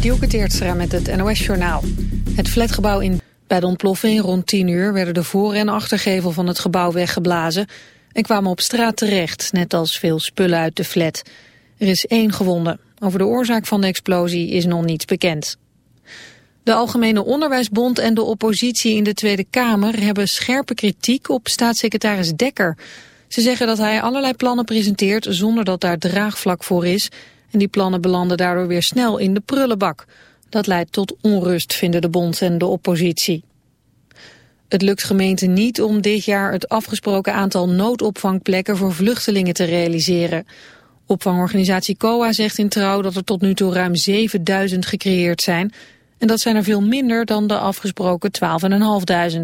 Dielke met het NOS-journaal. Het flatgebouw in... Bij de ontploffing rond 10 uur werden de voor- en achtergevel van het gebouw weggeblazen... en kwamen op straat terecht, net als veel spullen uit de flat. Er is één gewonde. Over de oorzaak van de explosie is nog niets bekend. De Algemene Onderwijsbond en de oppositie in de Tweede Kamer... hebben scherpe kritiek op staatssecretaris Dekker... Ze zeggen dat hij allerlei plannen presenteert zonder dat daar draagvlak voor is. En die plannen belanden daardoor weer snel in de prullenbak. Dat leidt tot onrust, vinden de bond en de oppositie. Het lukt gemeenten niet om dit jaar het afgesproken aantal noodopvangplekken voor vluchtelingen te realiseren. Opvangorganisatie COA zegt in trouw dat er tot nu toe ruim 7000 gecreëerd zijn. En dat zijn er veel minder dan de afgesproken 12.500.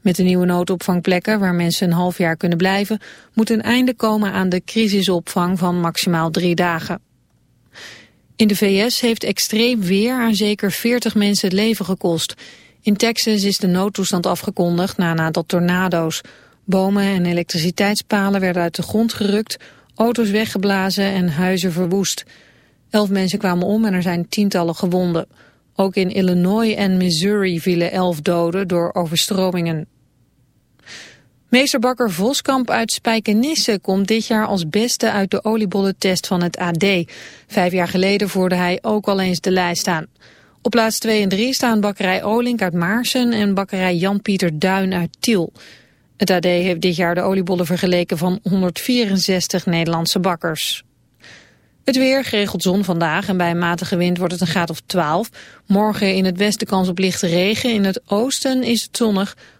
Met de nieuwe noodopvangplekken, waar mensen een half jaar kunnen blijven, moet een einde komen aan de crisisopvang van maximaal drie dagen. In de VS heeft extreem weer aan zeker 40 mensen het leven gekost. In Texas is de noodtoestand afgekondigd na een aantal tornado's. Bomen en elektriciteitspalen werden uit de grond gerukt, auto's weggeblazen en huizen verwoest. Elf mensen kwamen om en er zijn tientallen gewonden. Ook in Illinois en Missouri vielen elf doden door overstromingen. Meesterbakker Voskamp uit Spijkenisse komt dit jaar als beste uit de oliebollentest van het AD. Vijf jaar geleden voerde hij ook al eens de lijst aan. Op plaats 2 en 3 staan bakkerij Olink uit Maarsen en bakkerij Jan-Pieter Duin uit Tiel. Het AD heeft dit jaar de oliebollen vergeleken van 164 Nederlandse bakkers. Het weer, geregeld zon vandaag en bij een matige wind wordt het een graad of 12. Morgen in het westen kans op lichte regen, in het oosten is het zonnig.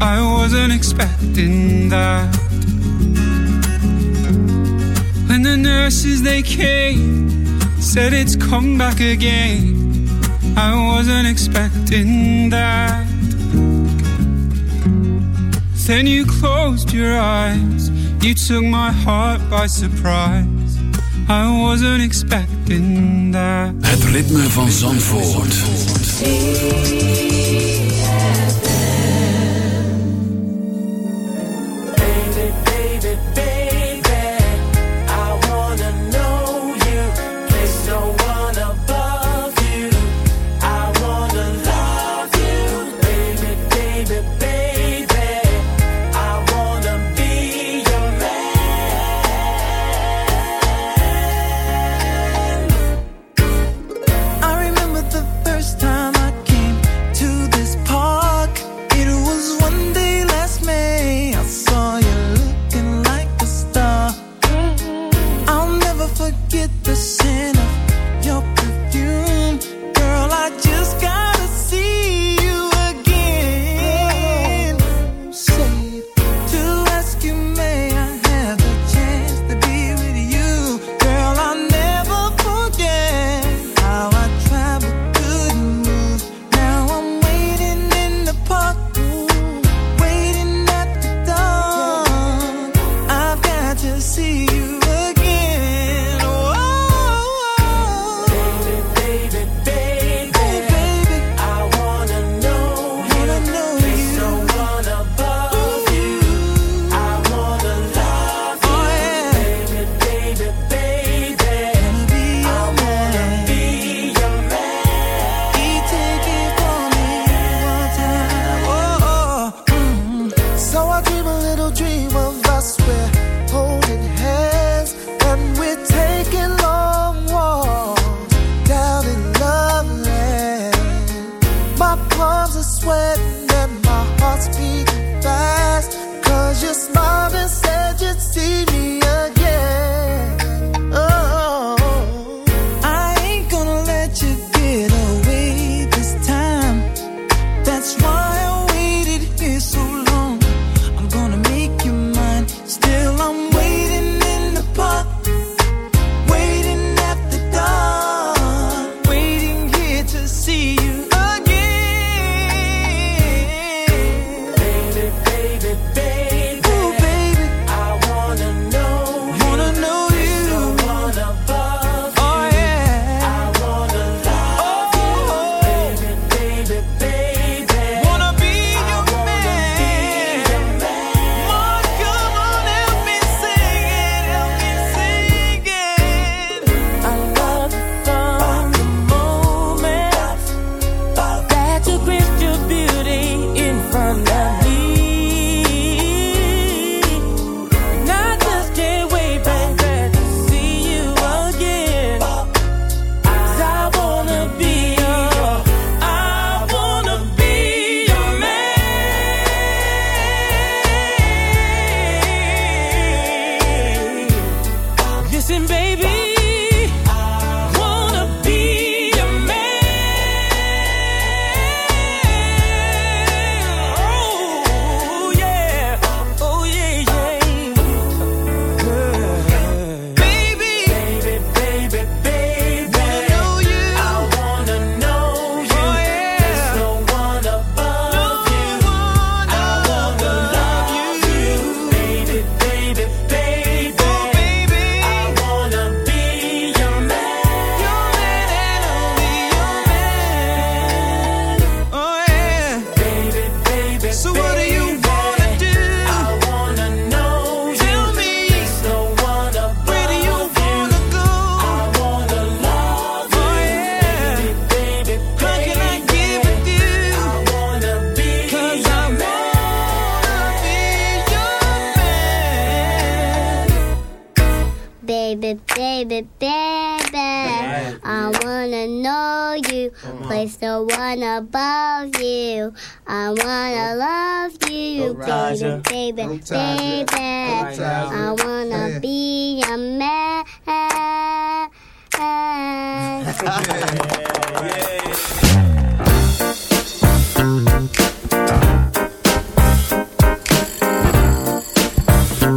I wasn't expecting that. When the nurses they came, said it's come back again. I wasn't expecting that. Then you closed your eyes, you took my heart by surprise. I wasn't expecting that. Het ritme van Zandvoort. Zandvoort.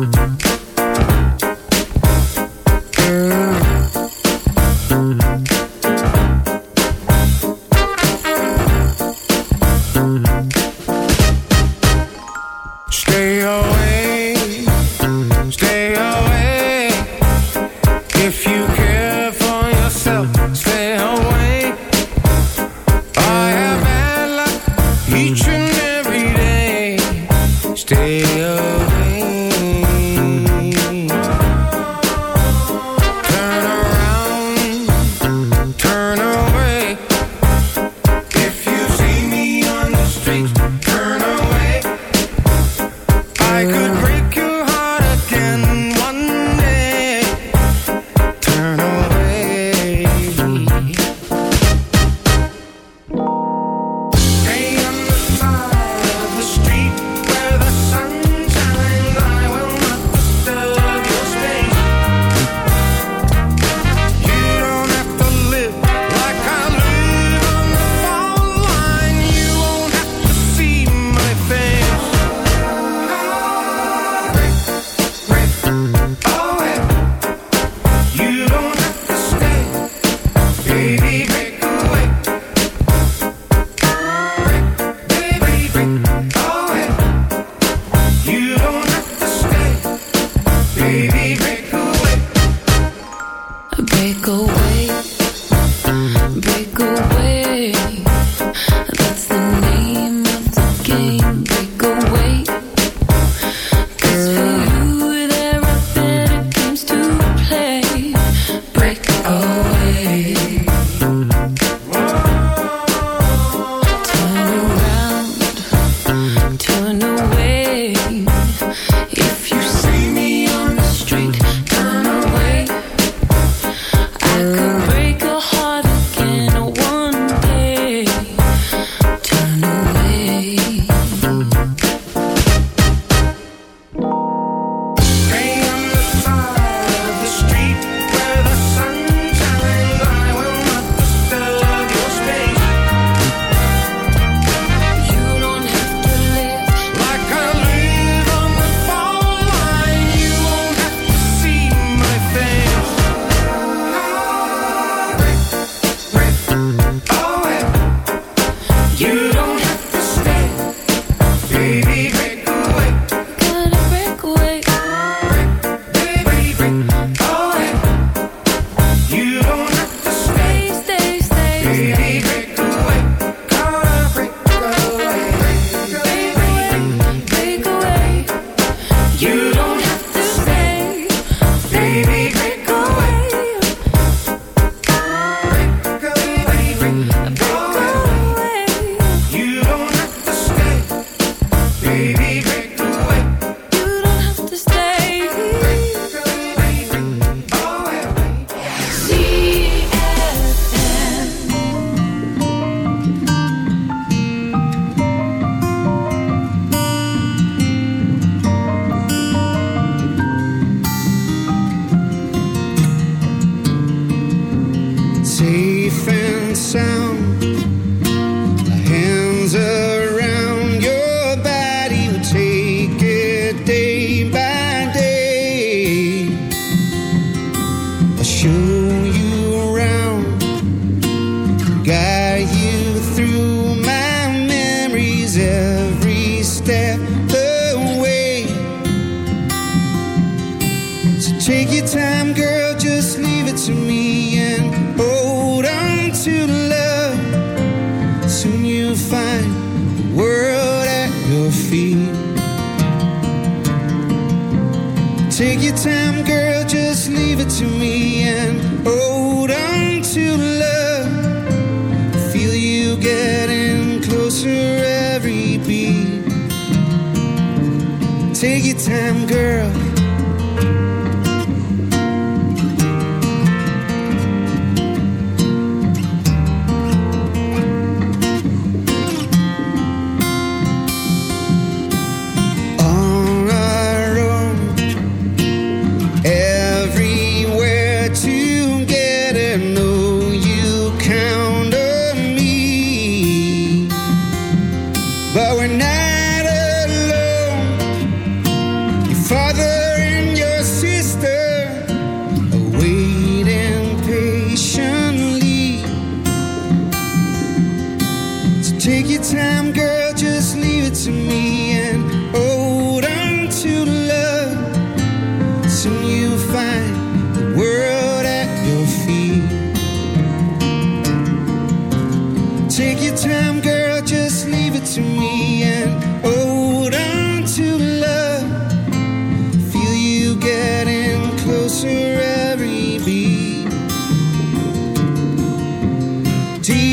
Mm-hmm. Time, girl. tea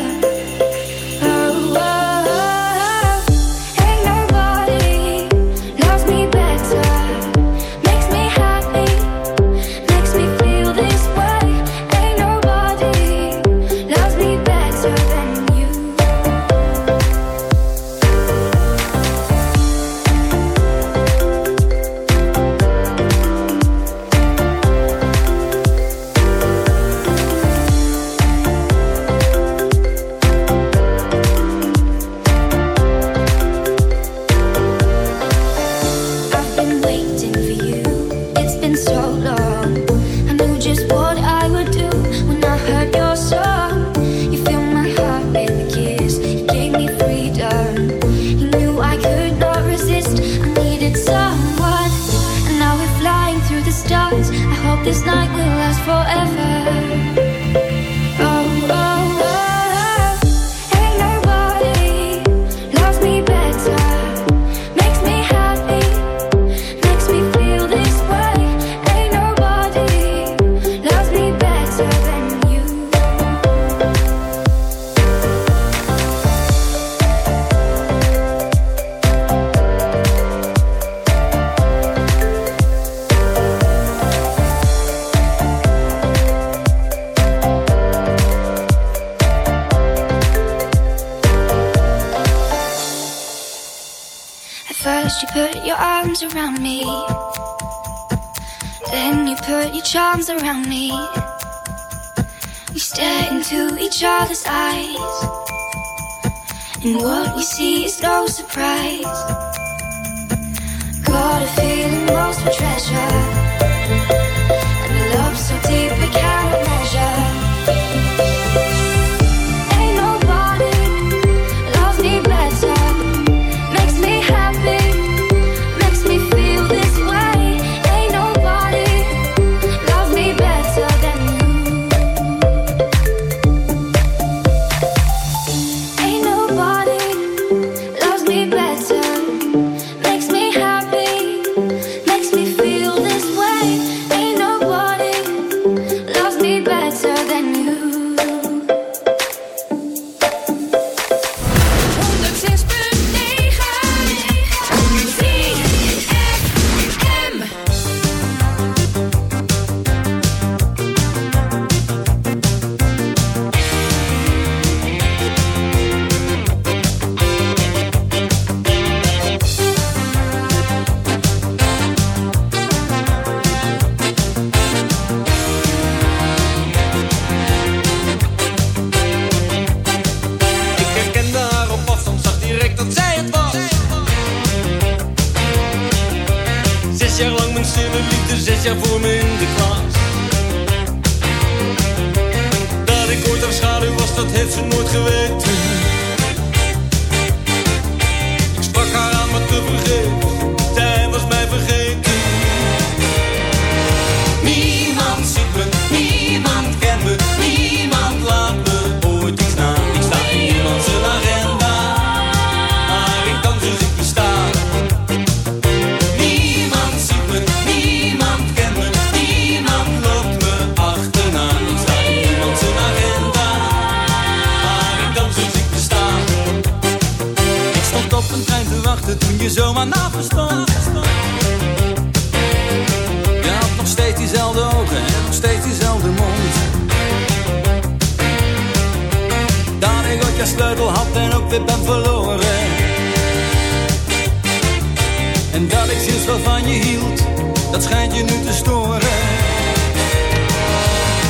van je hield, dat schijnt je nu te storen.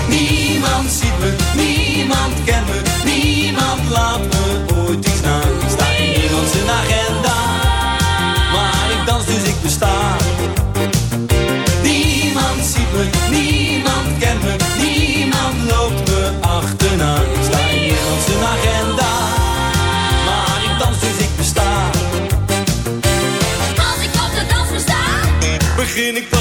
Niemand ziet me, niemand kent me begin ik pas.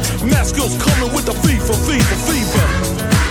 mask girls coming with the fever, fever, fever?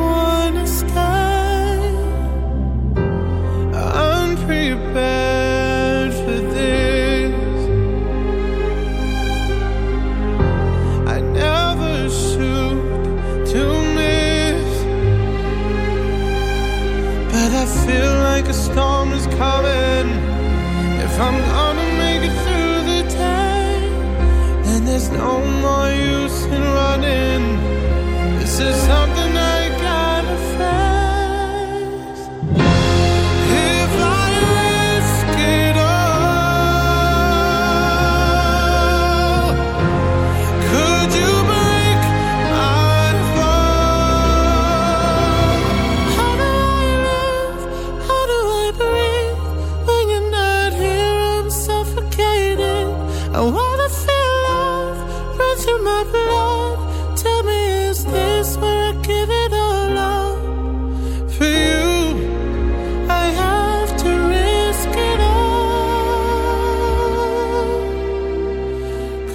I'm gonna make it through the time. And there's no more use in running. This is something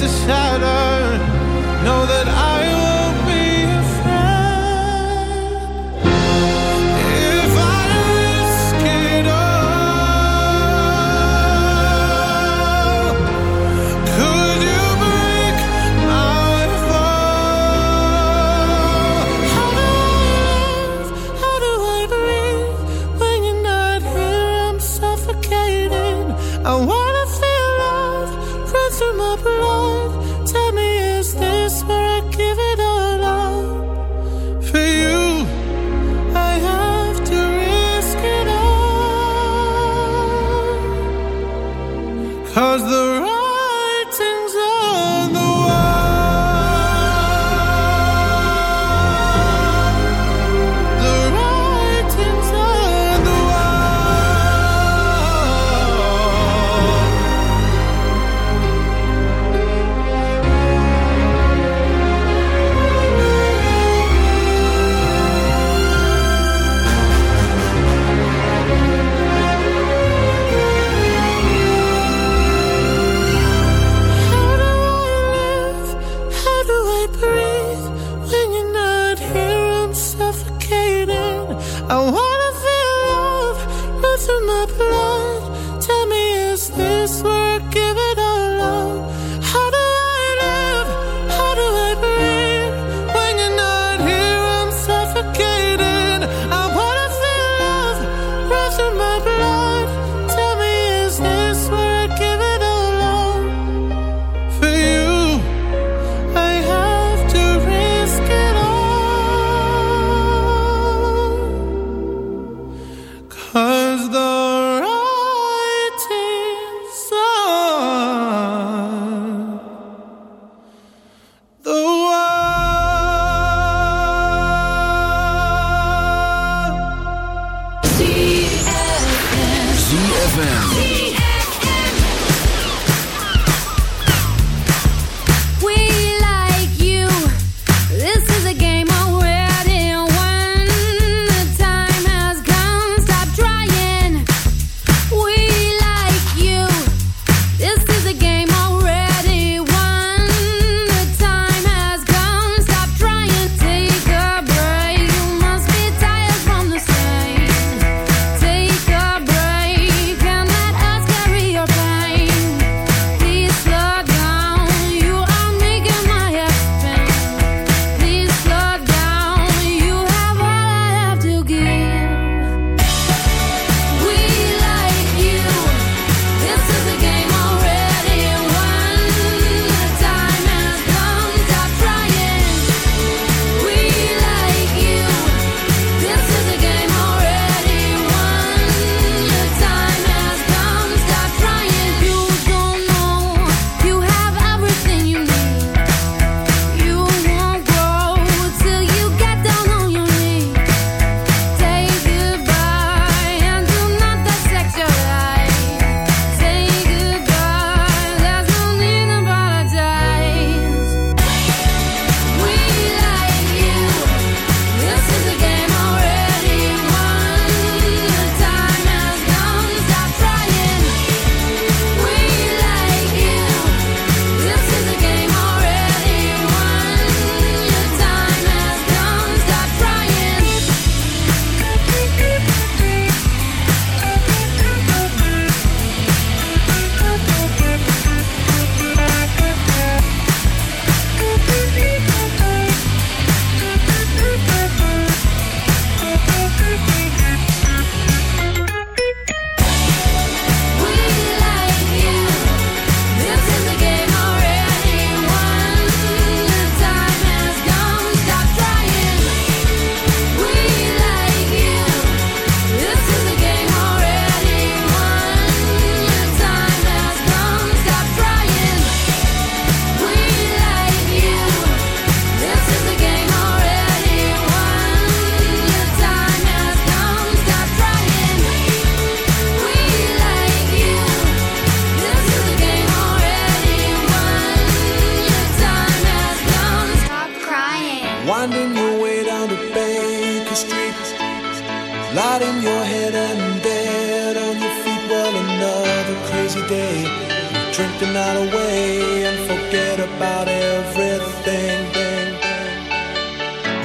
to shatter. breathe when you're not here. I'm suffocating. I want.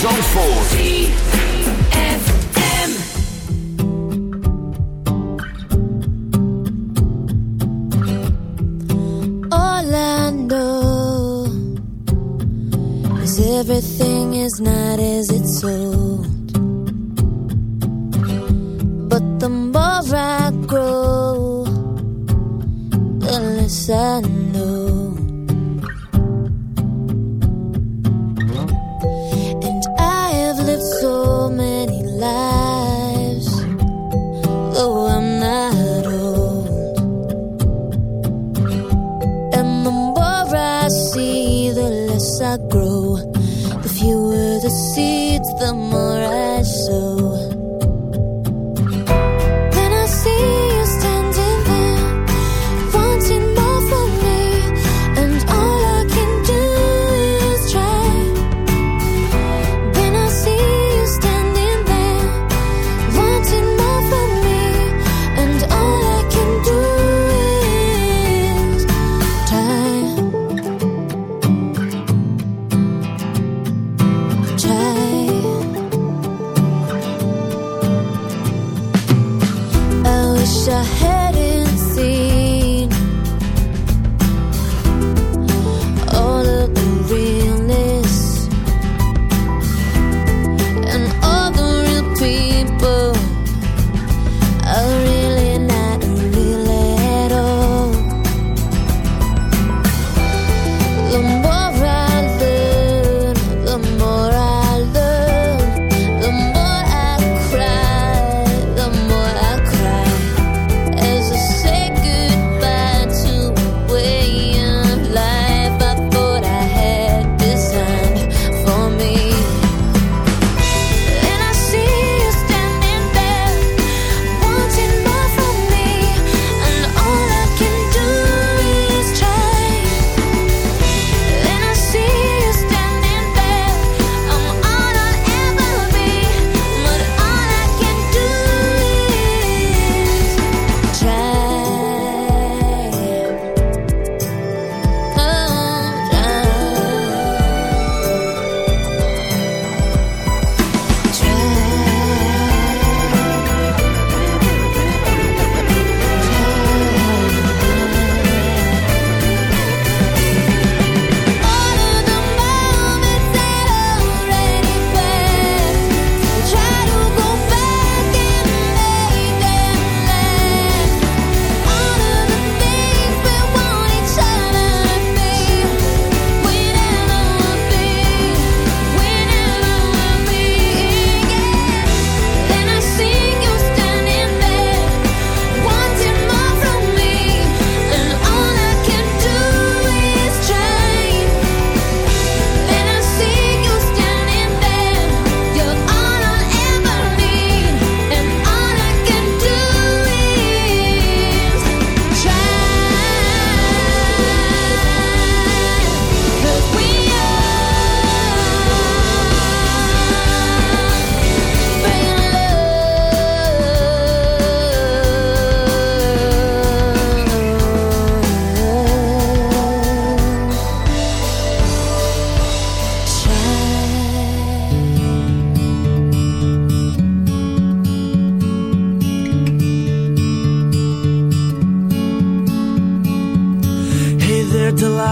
Zandvoort.